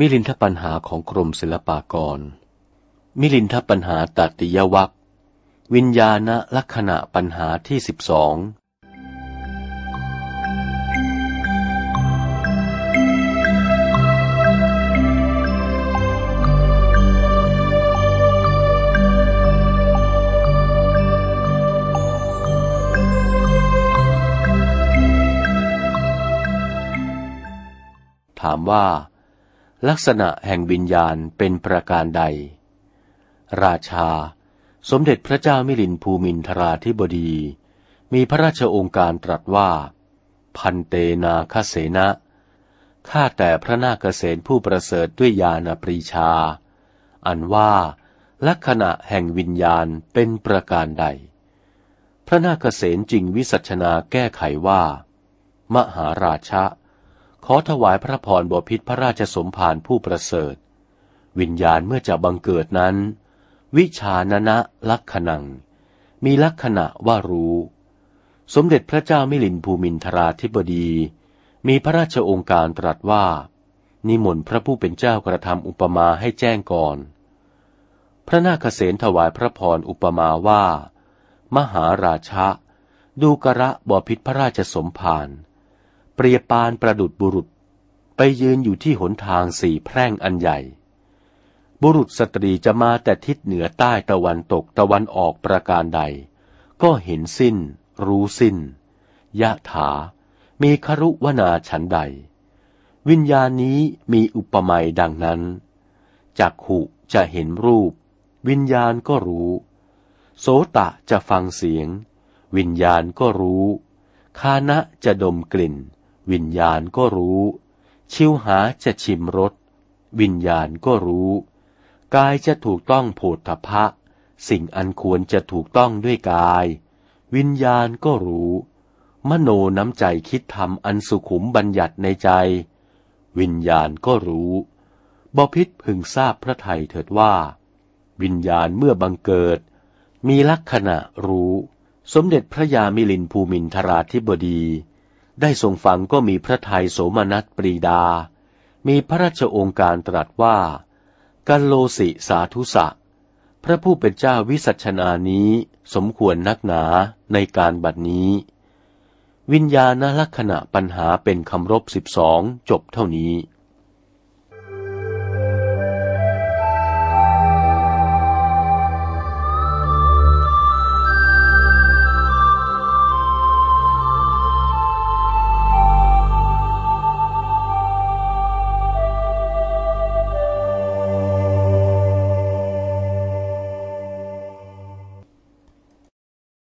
มิลินทปัญหาของกรมศิลปากร มิลินทปัญหาตัติยวัควิญญาณลักษณะปัญหาที่สิบสองถามว่า ลักษณะแห่งวิญญาณเป็นประการใด ราชา สมเด็จพระเจ้ามิลินภูมินทราธิบดี มีพระราชองค์การตรัสว่า พันเตนาคเสนะข้าแต่พระนาคเษนผู้ประเสริฐด้วยญาณปรีชา อันว่าลักษณะแห่งวิญญาณเป็นประการใด พระนาคเษนจริงวิสัชนาแก้ไขว่า มหาราชะ ขอถวายพระพรบพิษพระราชสมภารผู้ประเสริฐ วิญญาณเมื่อจะบังเกิดนั้น วิชานะนะลักขณัง มีลักษณะว่ารู้ สมเด็จพระเจ้ามิลินภูมินทราธิบดี มีพระราชองค์การตรัสว่า นิมนต์พระผู้เป็นเจ้ากระทำอุปมาให้แจ้งก่อน พระนาคเษนถวายพระพรอุปมาว่า มหาราชะดูกระบอพิษพระราชสมภาร เปรียบปานประดุดบุรุษ ไปยืนอยู่ที่หนทางสี่แพร่งอันใหญ่ บุรุษสตรีจะมาแต่ทิศเหนือใต้ตะวันตกตะวันออกประการใด ก็เห็นสิ้น รู้สิ้น ยะถา มีครุวนาฉันใด วิญญาณนี้มีอุปมาดังนั้นจักขุจะเห็นรูป วิญญาณก็รู้ โสตะจะฟังเสียง วิญญาณก็รู้คานะจะดมกลิ่น วิญญาณก็รู้ ชิวหาจะชิมรสวิญญาณก็รู้ กายจะถูกต้องโผฏฐพะ สิ่งอันควรจะถูกต้องด้วยกาย วิญญาณก็รู้ มโนน้ำใจคิดทำอันสุขุมบัญญัติในใจ วิญญาณก็รู้บพิษพึงทราบพระไทยเถิดว่า วิญญาณเมื่อบังเกิด มีลักษณะรู้ สมเด็จพระยามิลินภูมินทราธิบดี ได้ทรงฟังก็มีพระทัยโสมนัสปรีดา มีพระราชองค์การตรัสว่ากัลโลสิสาธุสะ พระผู้เป็นเจ้าวิสัชนานี้สมควรนักหนาในการบัดนี้ วิญญาณลักษณะปัญหาเป็นคำรบสิบสองจบเท่านี้